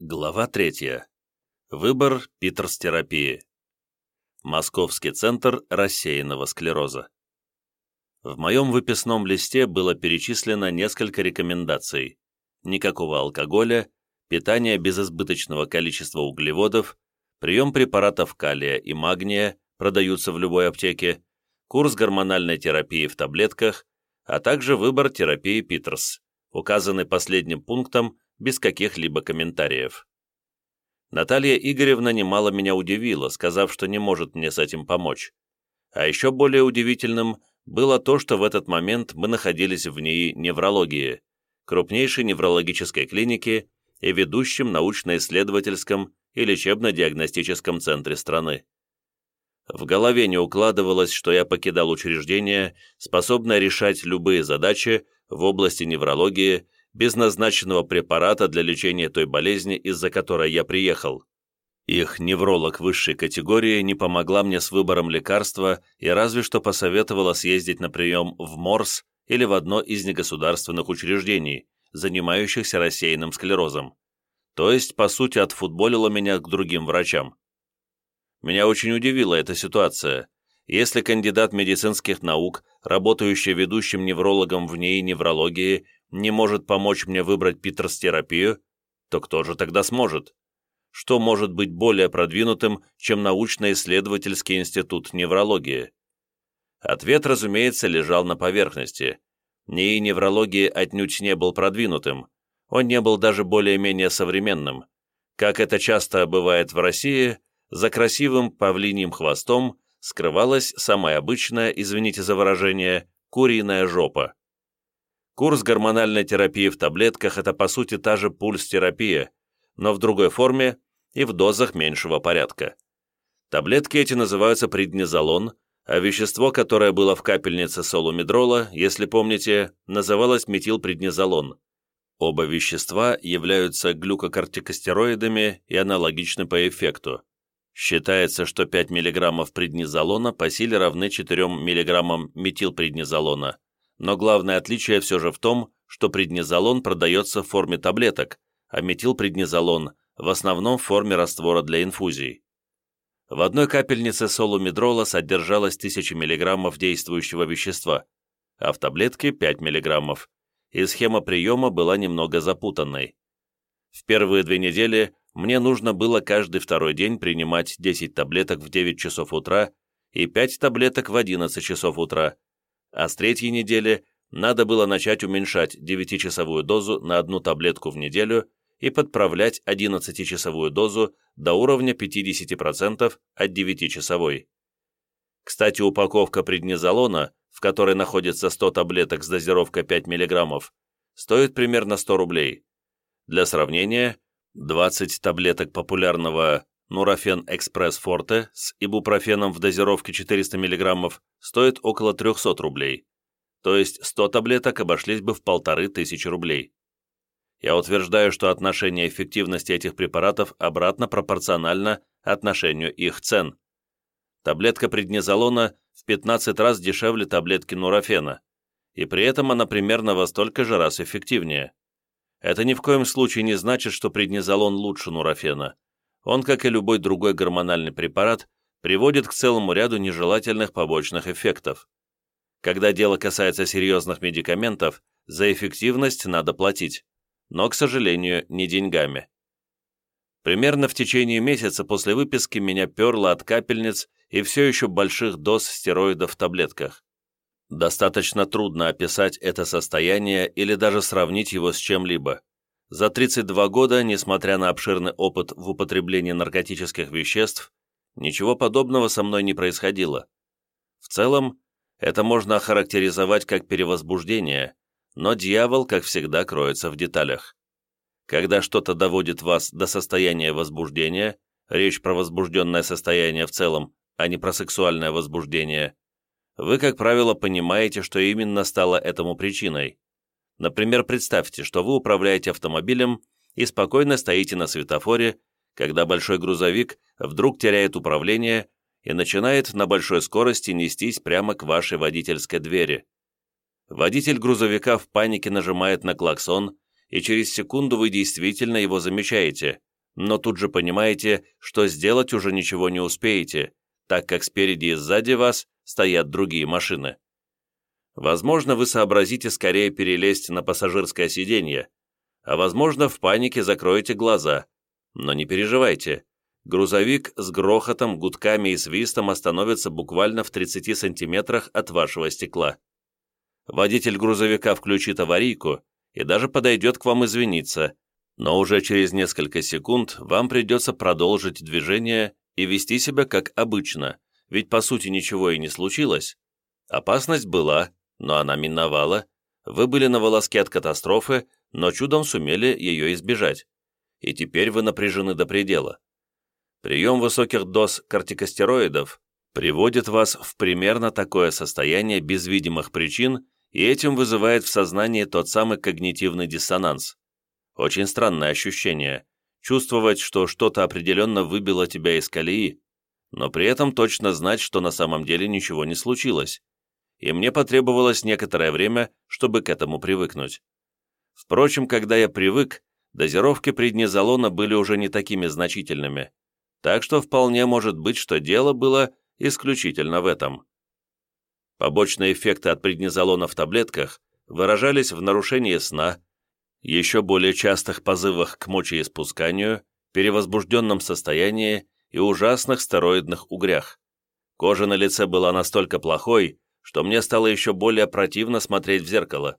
Глава третья. Выбор Питерс-терапии. Московский центр рассеянного склероза. В моем выписном листе было перечислено несколько рекомендаций. Никакого алкоголя, питание без избыточного количества углеводов, прием препаратов калия и магния, продаются в любой аптеке, курс гормональной терапии в таблетках, а также выбор терапии Питерс, указанный последним пунктом без каких-либо комментариев. Наталья Игоревна немало меня удивила, сказав, что не может мне с этим помочь. А еще более удивительным было то, что в этот момент мы находились в НИИ неврологии, крупнейшей неврологической клинике и ведущем научно-исследовательском и лечебно-диагностическом центре страны. В голове не укладывалось, что я покидал учреждение, способное решать любые задачи в области неврологии без назначенного препарата для лечения той болезни, из-за которой я приехал. Их невролог высшей категории не помогла мне с выбором лекарства и разве что посоветовала съездить на прием в МОРС или в одно из негосударственных учреждений, занимающихся рассеянным склерозом. То есть, по сути, отфутболила меня к другим врачам. Меня очень удивила эта ситуация. Если кандидат медицинских наук, работающий ведущим неврологом в НИИ неврологии, не может помочь мне выбрать Питерс-терапию, то кто же тогда сможет? Что может быть более продвинутым, чем научно-исследовательский институт неврологии? Ответ, разумеется, лежал на поверхности. НИИ неврологии отнюдь не был продвинутым, он не был даже более-менее современным. Как это часто бывает в России, за красивым павлиньим хвостом скрывалась самая обычная, извините за выражение, куриная жопа. Курс гормональной терапии в таблетках – это по сути та же пульс-терапия, но в другой форме и в дозах меньшего порядка. Таблетки эти называются преднизолон, а вещество, которое было в капельнице солумедрола, если помните, называлось метилпреднизолон. Оба вещества являются глюкокортикостероидами и аналогичны по эффекту. Считается, что 5 мг преднизолона по силе равны 4 мг метилпреднизолона но главное отличие все же в том, что преднизолон продается в форме таблеток, а метилпреднизолон в основном в форме раствора для инфузий. В одной капельнице солумедрола содержалось 1000 мг действующего вещества, а в таблетке 5 мг, и схема приема была немного запутанной. В первые две недели мне нужно было каждый второй день принимать 10 таблеток в 9 часов утра и 5 таблеток в 11 часов утра, а с третьей недели надо было начать уменьшать 9-часовую дозу на одну таблетку в неделю и подправлять 11-часовую дозу до уровня 50% от 9-часовой. Кстати, упаковка преднизолона, в которой находится 100 таблеток с дозировкой 5 мг, стоит примерно 100 рублей. Для сравнения, 20 таблеток популярного Нурофен Экспресс Форте с ибупрофеном в дозировке 400 мг стоит около 300 рублей, то есть 100 таблеток обошлись бы в полторы тысячи рублей. Я утверждаю, что отношение эффективности этих препаратов обратно пропорционально отношению их цен. Таблетка преднизолона в 15 раз дешевле таблетки нурофена, и при этом она примерно во столько же раз эффективнее. Это ни в коем случае не значит, что преднизолон лучше нурофена он, как и любой другой гормональный препарат, приводит к целому ряду нежелательных побочных эффектов. Когда дело касается серьезных медикаментов, за эффективность надо платить, но, к сожалению, не деньгами. Примерно в течение месяца после выписки меня перло от капельниц и все еще больших доз стероидов в таблетках. Достаточно трудно описать это состояние или даже сравнить его с чем-либо. За 32 года, несмотря на обширный опыт в употреблении наркотических веществ, ничего подобного со мной не происходило. В целом, это можно охарактеризовать как перевозбуждение, но дьявол, как всегда, кроется в деталях. Когда что-то доводит вас до состояния возбуждения, речь про возбужденное состояние в целом, а не про сексуальное возбуждение, вы, как правило, понимаете, что именно стало этому причиной. Например, представьте, что вы управляете автомобилем и спокойно стоите на светофоре, когда большой грузовик вдруг теряет управление и начинает на большой скорости нестись прямо к вашей водительской двери. Водитель грузовика в панике нажимает на клаксон, и через секунду вы действительно его замечаете. но тут же понимаете, что сделать уже ничего не успеете, так как спереди и сзади вас стоят другие машины. Возможно, вы сообразите скорее перелезть на пассажирское сиденье, а возможно, в панике закроете глаза. Но не переживайте, грузовик с грохотом, гудками и свистом остановится буквально в 30 сантиметрах от вашего стекла. Водитель грузовика включит аварийку и даже подойдет к вам извиниться, но уже через несколько секунд вам придется продолжить движение и вести себя как обычно, ведь по сути ничего и не случилось. Опасность была, но она миновала, вы были на волоске от катастрофы, но чудом сумели ее избежать, и теперь вы напряжены до предела. Прием высоких доз кортикостероидов приводит вас в примерно такое состояние без видимых причин и этим вызывает в сознании тот самый когнитивный диссонанс. Очень странное ощущение, чувствовать, что что-то определенно выбило тебя из колеи, но при этом точно знать, что на самом деле ничего не случилось. И мне потребовалось некоторое время, чтобы к этому привыкнуть. Впрочем, когда я привык, дозировки преднизолона были уже не такими значительными, так что вполне может быть, что дело было исключительно в этом. Побочные эффекты от преднизолона в таблетках выражались в нарушении сна, еще более частых позывах к мочеиспусканию, перевозбужденном состоянии и ужасных стероидных угрях. Кожа на лице была настолько плохой, что мне стало еще более противно смотреть в зеркало.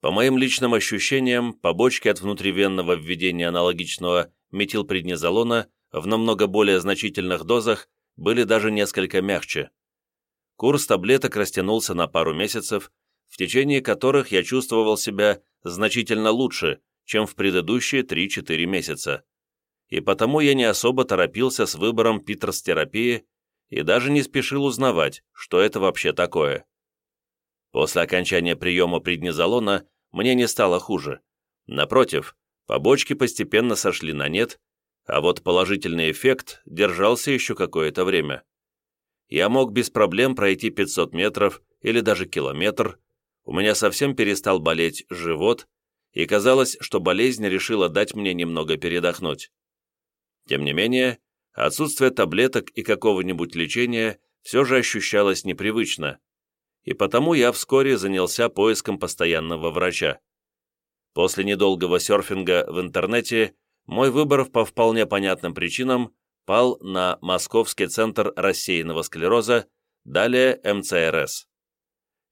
По моим личным ощущениям, побочки от внутривенного введения аналогичного метилпреднизолона в намного более значительных дозах были даже несколько мягче. Курс таблеток растянулся на пару месяцев, в течение которых я чувствовал себя значительно лучше, чем в предыдущие 3-4 месяца. И потому я не особо торопился с выбором питерс-терапии и даже не спешил узнавать, что это вообще такое. После окончания приема преднизолона мне не стало хуже. Напротив, побочки постепенно сошли на нет, а вот положительный эффект держался еще какое-то время. Я мог без проблем пройти 500 метров или даже километр, у меня совсем перестал болеть живот, и казалось, что болезнь решила дать мне немного передохнуть. Тем не менее, отсутствие таблеток и какого-нибудь лечения все же ощущалось непривычно, и потому я вскоре занялся поиском постоянного врача. После недолгого серфинга в интернете мой выбор по вполне понятным причинам пал на Московский центр рассеянного склероза, далее МЦРС.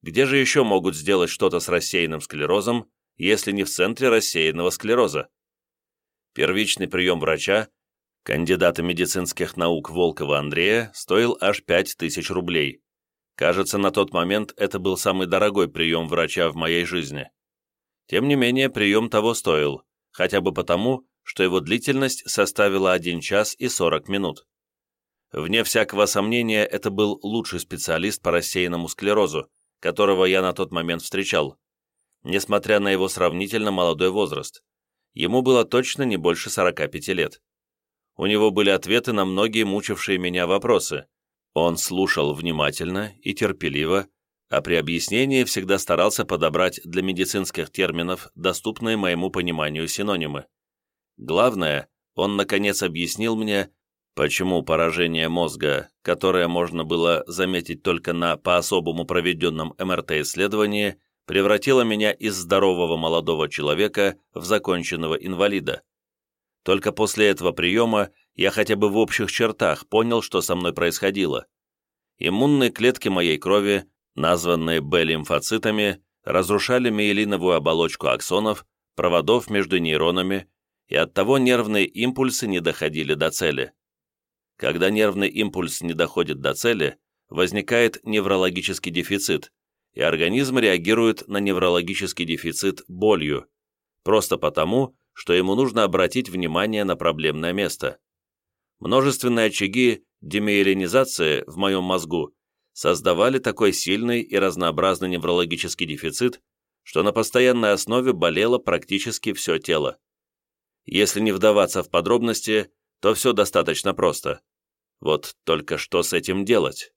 Где же еще могут сделать что-то с рассеянным склерозом, если не в центре рассеянного склероза? Первичный прием врача, кандидата медицинских наук Волкова Андрея, стоил аж 5000 рублей. Кажется, на тот момент это был самый дорогой прием врача в моей жизни. Тем не менее, прием того стоил, хотя бы потому, что его длительность составила 1 час и 40 минут. Вне всякого сомнения, это был лучший специалист по рассеянному склерозу, которого я на тот момент встречал, несмотря на его сравнительно молодой возраст. Ему было точно не больше 45 лет. У него были ответы на многие мучившие меня вопросы. Он слушал внимательно и терпеливо, а при объяснении всегда старался подобрать для медицинских терминов доступные моему пониманию синонимы. Главное, он наконец объяснил мне, Почему поражение мозга, которое можно было заметить только на по-особому проведенном МРТ-исследовании, превратило меня из здорового молодого человека в законченного инвалида? Только после этого приема я хотя бы в общих чертах понял, что со мной происходило. Иммунные клетки моей крови, названные Б-лимфоцитами, разрушали миелиновую оболочку аксонов, проводов между нейронами, и оттого нервные импульсы не доходили до цели. Когда нервный импульс не доходит до цели, возникает неврологический дефицит, и организм реагирует на неврологический дефицит болью, просто потому, что ему нужно обратить внимание на проблемное место. Множественные очаги демиелинизации в моем мозгу создавали такой сильный и разнообразный неврологический дефицит, что на постоянной основе болело практически все тело. Если не вдаваться в подробности, то все достаточно просто. Вот только что с этим делать?